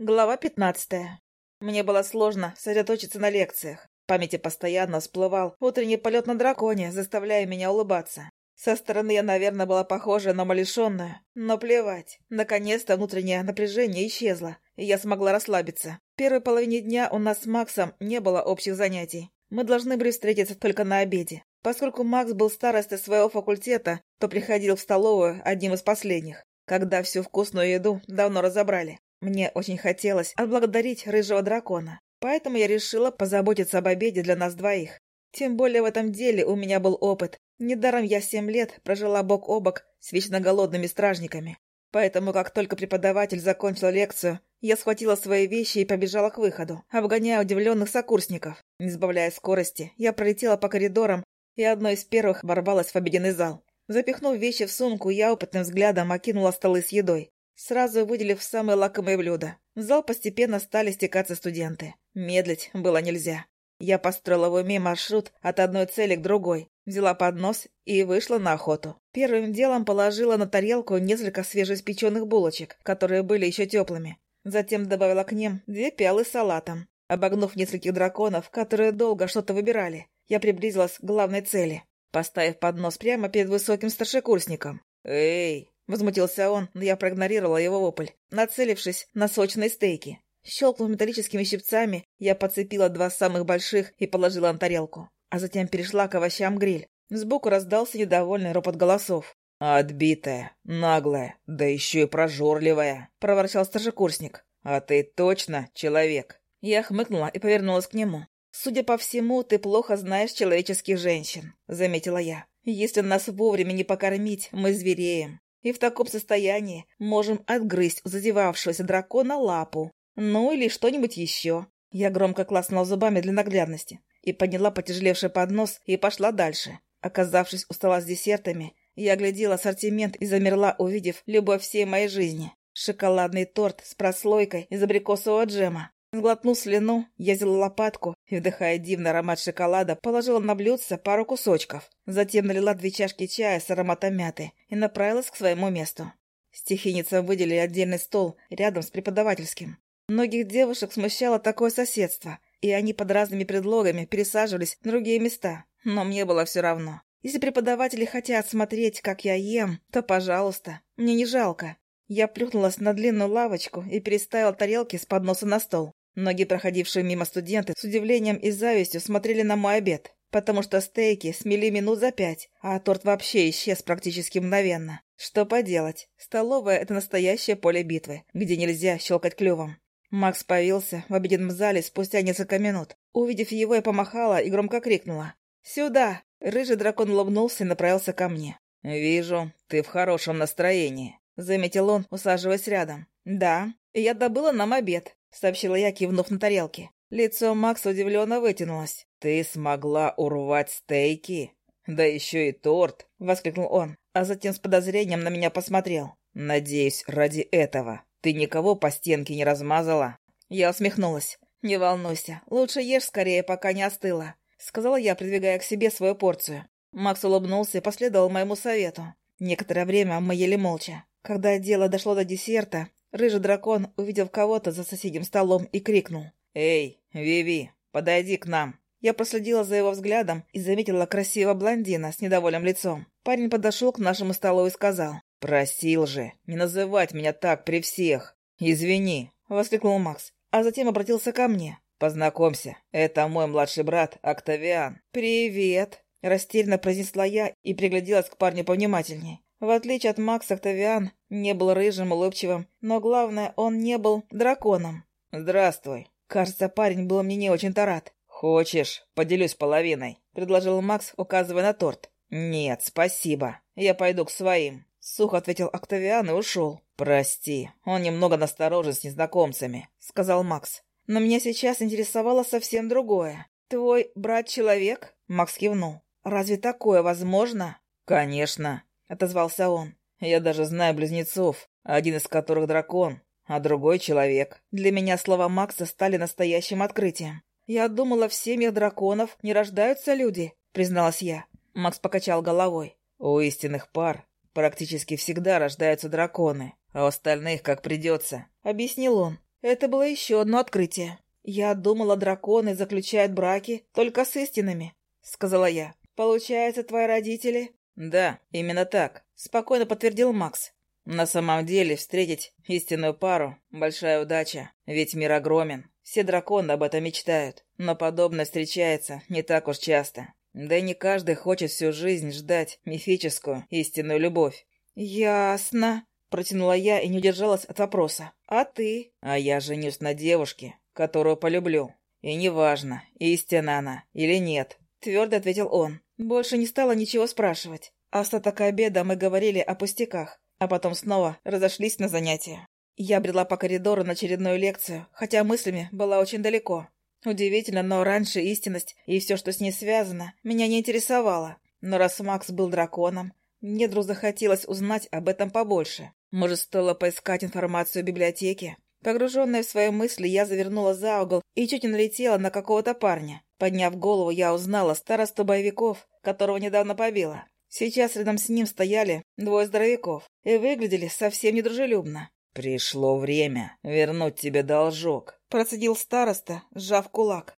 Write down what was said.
Глава пятнадцатая. Мне было сложно сосредоточиться на лекциях. В памяти постоянно всплывал утренний полет на драконе, заставляя меня улыбаться. Со стороны я, наверное, была похожа на малишенную, но плевать. Наконец-то внутреннее напряжение исчезло, и я смогла расслабиться. В первой половине дня у нас с Максом не было общих занятий. Мы должны были встретиться только на обеде. Поскольку Макс был старостой своего факультета, то приходил в столовую одним из последних, когда всю вкусную еду давно разобрали. Мне очень хотелось отблагодарить рыжего дракона, поэтому я решила позаботиться об обеде для нас двоих. Тем более в этом деле у меня был опыт. Недаром я семь лет прожила бок о бок с вечно голодными стражниками. Поэтому, как только преподаватель закончил лекцию, я схватила свои вещи и побежала к выходу, обгоняя удивленных сокурсников. Не сбавляя скорости, я пролетела по коридорам и одной из первых ворвалась в обеденный зал. Запихнув вещи в сумку, я опытным взглядом окинула столы с едой сразу выделив самые лакомые блюда. В зал постепенно стали стекаться студенты. Медлить было нельзя. Я построила в уме маршрут от одной цели к другой, взяла поднос и вышла на охоту. Первым делом положила на тарелку несколько свежеиспеченных булочек, которые были еще теплыми. Затем добавила к ним две пиалы с салатом. Обогнув нескольких драконов, которые долго что-то выбирали, я приблизилась к главной цели, поставив поднос прямо перед высоким старшекурсником. «Эй, Возмутился он, но я проигнорировала его вопль, нацелившись на сочные стейки. Щелкнув металлическими щипцами, я подцепила два самых больших и положила на тарелку. А затем перешла к овощам гриль. Сбоку раздался недовольный ропот голосов. «Отбитая, наглая, да еще и прожорливая», — проворчал старшекурсник. «А ты точно человек?» Я хмыкнула и повернулась к нему. «Судя по всему, ты плохо знаешь человеческих женщин», — заметила я. «Если нас вовремя не покормить, мы звереем и в таком состоянии можем отгрызть у зазевавшегося дракона лапу. Ну или что-нибудь еще. Я громко класнула зубами для наглядности и подняла потяжелевший поднос и пошла дальше. Оказавшись у стола с десертами, я оглядела ассортимент и замерла, увидев любовь всей моей жизни. Шоколадный торт с прослойкой из абрикосового джема, Сглотнув слюну, я взяла лопатку и, вдыхая дивный аромат шоколада, положила на блюдце пару кусочков. Затем налила две чашки чая с ароматом мяты и направилась к своему месту. Стихийницам выделили отдельный стол рядом с преподавательским. Многих девушек смущало такое соседство, и они под разными предлогами пересаживались в другие места. Но мне было все равно. Если преподаватели хотят смотреть, как я ем, то, пожалуйста, мне не жалко. Я плюхнулась на длинную лавочку и переставила тарелки с подноса на стол. Многие проходившие мимо студенты с удивлением и завистью смотрели на мой обед, потому что стейки смели минут за пять, а торт вообще исчез практически мгновенно. Что поделать, столовая — это настоящее поле битвы, где нельзя щелкать клювом. Макс появился в обеденном зале спустя несколько минут. Увидев его, я помахала и громко крикнула. «Сюда!» Рыжий дракон улыбнулся и направился ко мне. «Вижу, ты в хорошем настроении», — заметил он, усаживаясь рядом. «Да, я добыла нам обед. — сообщила я, кивнув на тарелке. Лицо Макса удивленно вытянулось. «Ты смогла урвать стейки? Да еще и торт!» — воскликнул он, а затем с подозрением на меня посмотрел. «Надеюсь, ради этого ты никого по стенке не размазала?» Я усмехнулась. «Не волнуйся, лучше ешь скорее, пока не остыла», — сказала я, придвигая к себе свою порцию. Макс улыбнулся и последовал моему совету. Некоторое время мы ели молча. Когда дело дошло до десерта, Рыжий дракон увидел кого-то за соседним столом и крикнул. «Эй, Виви, подойди к нам!» Я проследила за его взглядом и заметила красивого блондина с недовольным лицом. Парень подошел к нашему столу и сказал. «Просил же, не называть меня так при всех!» «Извини!» — воскликнул Макс, а затем обратился ко мне. «Познакомься, это мой младший брат Октавиан». «Привет!» — растерянно произнесла я и пригляделась к парню повнимательней. В отличие от Макса, Октавиан не был рыжим, улыбчивым, но главное, он не был драконом. «Здравствуй». Кажется, парень был мне не очень-то рад. «Хочешь, поделюсь половиной?» — предложил Макс, указывая на торт. «Нет, спасибо. Я пойду к своим». Сухо ответил Октавиан и ушел. «Прости, он немного насторожен с незнакомцами», — сказал Макс. «Но меня сейчас интересовало совсем другое. Твой брат-человек?» Макс кивнул. «Разве такое возможно?» «Конечно. — отозвался он. «Я даже знаю близнецов, один из которых дракон, а другой человек. Для меня слова Макса стали настоящим открытием. Я думала, в семьях драконов не рождаются люди», — призналась я. Макс покачал головой. «У истинных пар практически всегда рождаются драконы, а у остальных как придется», — объяснил он. Это было еще одно открытие. «Я думала, драконы заключают браки только с истинными», — сказала я. «Получается, твои родители...» «Да, именно так», — спокойно подтвердил Макс. «На самом деле, встретить истинную пару — большая удача, ведь мир огромен. Все драконы об этом мечтают, но подобное встречается не так уж часто. Да и не каждый хочет всю жизнь ждать мифическую истинную любовь». «Ясно», — протянула я и не удержалась от вопроса. «А ты?» «А я женюсь на девушке, которую полюблю. И неважно, истина она или нет, твердо ответил он. Больше не стало ничего спрашивать. Остаток обеда мы говорили о пустяках, а потом снова разошлись на занятия. Я брела по коридору на очередную лекцию, хотя мыслями была очень далеко. Удивительно, но раньше истинность и все, что с ней связано, меня не интересовало. Но раз Макс был драконом, мне вдруг захотелось узнать об этом побольше. Может, стоило поискать информацию в библиотеке? Погруженная в свои мысли, я завернула за угол и чуть не налетела на какого-то парня. Подняв голову, я узнала старосту боевиков, которого недавно побила. Сейчас рядом с ним стояли двое здоровяков и выглядели совсем недружелюбно. «Пришло время вернуть тебе должок», — процедил староста, сжав кулак.